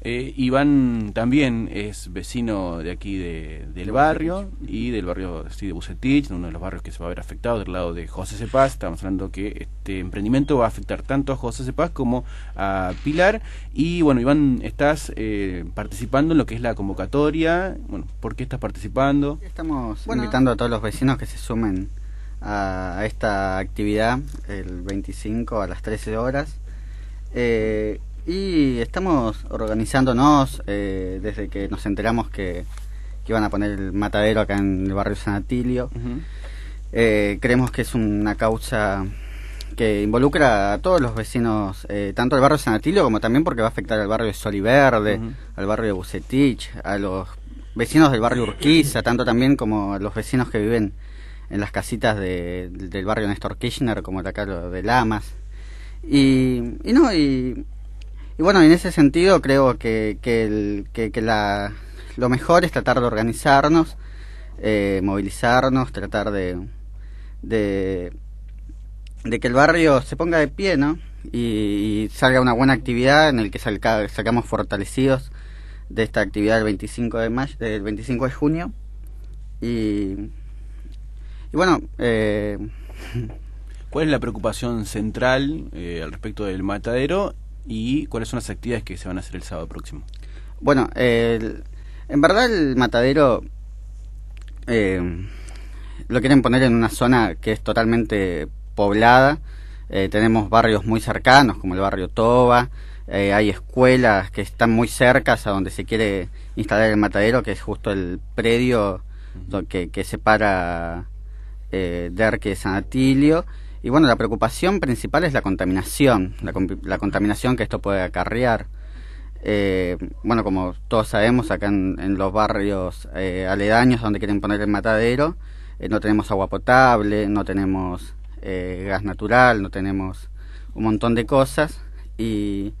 Eh, Iván también es vecino de aquí de, del barrio y del barrio sí, de Bucetich, uno de los barrios que se va a ver afectado del lado de José Cepaz. Estamos hablando que este emprendimiento va a afectar tanto a José Cepaz como a Pilar. Y bueno, Iván, estás eh, participando en lo que es la convocatoria. Bueno, ¿por qué estás participando? Estamos invitando a todos los vecinos que se sumen a, esta actividad el 25 a las 13 horas. Eh, y estamos organizándonos eh, desde que nos enteramos que, iban a poner el matadero acá en el barrio San Atilio. Eh, creemos que es una causa que involucra a todos los vecinos, eh, tanto del barrio San Atilio como también porque va a afectar al barrio de Soliverde, al barrio de Bucetich, a los vecinos del barrio Urquiza, tanto también como a los vecinos que viven en las casitas del barrio Néstor Kirchner, como de acá de Lamas. Y, y no, y y bueno, en ese sentido creo que, que, que, la, lo mejor es tratar de organizarnos, eh, movilizarnos, tratar de, de, que el barrio se ponga de pie, ¿no? Y, salga una buena actividad en el que salga, salgamos fortalecidos de esta actividad del 25 de mayo, del 25 de junio. Y, y bueno, eh, ¿cuál es la preocupación central eh, al respecto del matadero y cuáles son las actividades que se van a hacer el sábado próximo. Bueno, en verdad el matadero eh, lo quieren poner en una zona que es totalmente poblada. Eh, tenemos barrios muy cercanos, como el barrio Toba. Eh, hay escuelas que están muy cercas a donde se quiere instalar el matadero, que es justo el predio que, que separa eh, Derque de San Atilio. Y bueno, la preocupación principal es la contaminación, la, contaminación que esto puede acarrear. Eh, bueno, como todos sabemos, acá en, los barrios eh, aledaños donde quieren poner el matadero, eh, no tenemos agua potable, no tenemos gas natural, no tenemos un montón de cosas. Y,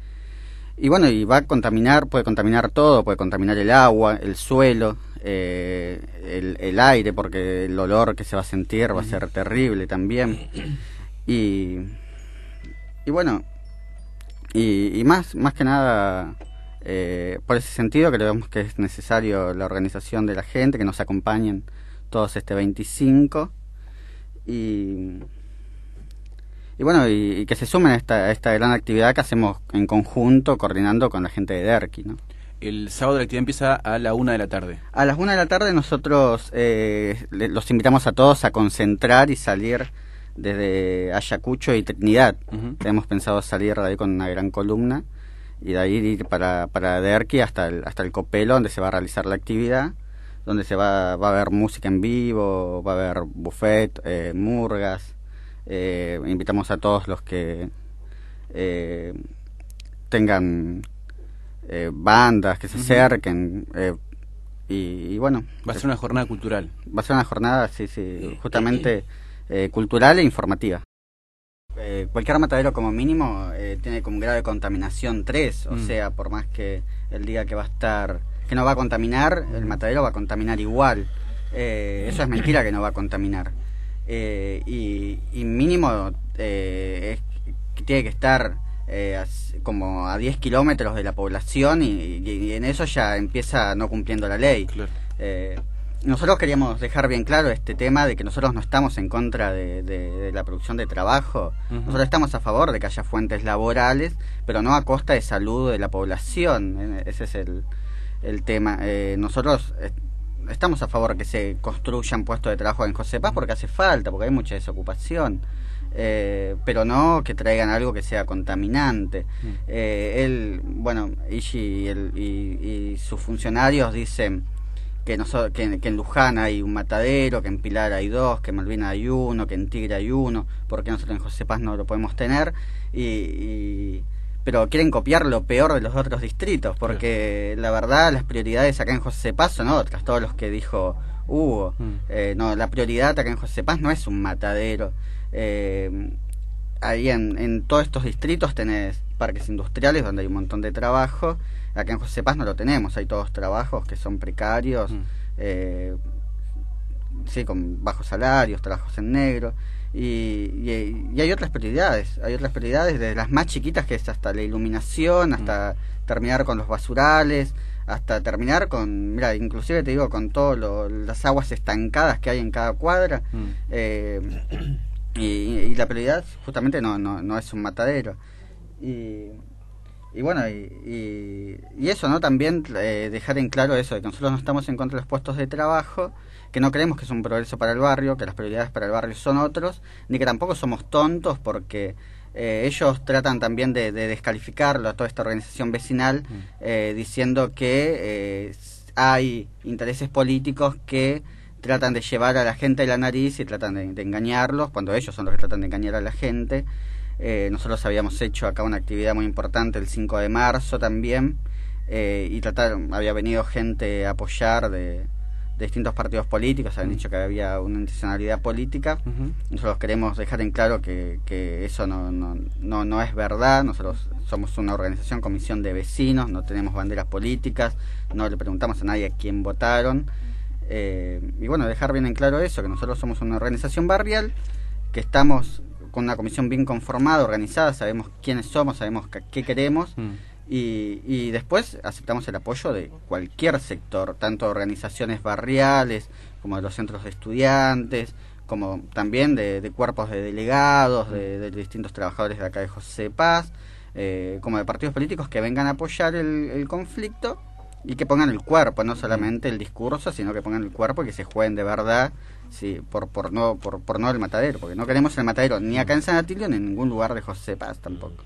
y bueno, y va a contaminar, puede contaminar todo, puede contaminar el agua, el suelo, el, el, aire, porque el olor que se va a sentir va a ser terrible también. Y, y bueno, y, más, más que nada, eh, por ese sentido creemos que es necesario la organización de la gente, que nos acompañen todos este 25 y, y bueno, y, que se sumen a esta, esta gran actividad que hacemos en conjunto, coordinando con la gente de DERKI, ¿no? El sábado la actividad empieza a la una de la tarde. A las una de la tarde nosotros eh, los invitamos a todos a concentrar y salir desde Ayacucho y Trinidad. Hemos pensado salir de ahí con una gran columna y de ahí ir para, para Derqui hasta el, hasta el Copelo, donde se va a realizar la actividad, donde se va, va a haber música en vivo, va a haber buffet, eh, murgas. Eh, invitamos a todos los que eh, tengan bandas, que se acerquen. Y, bueno. Va a ser una jornada cultural. Va a ser una jornada, sí, sí, justamente eh, cultural e informativa. Eh, cualquier matadero como mínimo eh, tiene como grado de contaminación 3, o mm. sea, por más que el día que va a estar, que no va a contaminar, el matadero va a contaminar igual. eso es mentira que no va a contaminar. Y, mínimo es, tiene que estar como a 10 kilómetros de la población y, en eso ya empieza no cumpliendo la ley. Claro nosotros queríamos dejar bien claro este tema de que nosotros no estamos en contra de, la producción de trabajo. Nosotros estamos a favor de que haya fuentes laborales, pero no a costa de salud de la población. Eh, ese es el, el tema. Eh, nosotros eh, estamos a favor de que se construyan puestos de trabajo en José Paz porque hace falta, porque hay mucha desocupación. Pero no que traigan algo que sea contaminante. él, bueno, Ishi y, y sus funcionarios dicen que, que, en Luján hay un matadero, que en Pilar hay dos, que en Malvina hay uno, que en Tigre hay uno, porque nosotros en José Paz no lo podemos tener, y, pero quieren copiar lo peor de los otros distritos, porque la verdad las prioridades acá en José Paz son otras, todos los que dijo Hugo, mm. eh, no, la prioridad acá en José Paz no es un matadero, eh, ahí en, en todos estos distritos tenés parques industriales donde hay un montón de trabajo, Acá en José Paz no lo tenemos, hay todos trabajos que son precarios, mm. eh, sí, con bajos salarios, trabajos en negro. Y, y, hay otras prioridades, hay otras prioridades, de las más chiquitas que es hasta la iluminación, hasta terminar con los basurales, hasta terminar con, mira, inclusive te digo, con todas las aguas estancadas que hay en cada cuadra. Eh, y, la prioridad justamente no, no, no es un matadero. Y, y bueno, y, y, eso, ¿no? También eh, dejar en claro eso, de que nosotros no estamos en contra de los puestos de trabajo, que no creemos que es un progreso para el barrio, que las prioridades para el barrio son otros, ni que tampoco somos tontos porque eh, ellos tratan también de, de, descalificarlo a toda esta organización vecinal, mm. eh, diciendo que hay intereses políticos que tratan de llevar a la gente de la nariz y tratan de, de engañarlos, cuando ellos son los que tratan de engañar a la gente. Eh, nosotros habíamos hecho acá una actividad muy importante el 5 de marzo también eh, y tratar, había venido gente a apoyar de, distintos partidos políticos, habían dicho que había una intencionalidad política. Nosotros queremos dejar en claro que, que eso no, no, no, no, es verdad. Nosotros somos una organización, comisión de vecinos, no tenemos banderas políticas, no le preguntamos a nadie a quién votaron. Eh, y bueno, dejar bien en claro eso, que nosotros somos una organización barrial, que estamos con una comisión bien conformada, organizada, sabemos quiénes somos, sabemos qué queremos mm. Y, y, después aceptamos el apoyo de cualquier sector, tanto organizaciones barriales como de los centros de estudiantes, como también de, cuerpos de delegados, de, distintos trabajadores de acá de José Paz, eh, como de partidos políticos que vengan a apoyar el, el conflicto y que pongan el cuerpo, no solamente el discurso, sino que pongan el cuerpo y que se jueguen de verdad sí, por, por, no, por, por no el matadero, porque no queremos el matadero ni acá en San Atilio ni en ningún lugar de José Paz tampoco.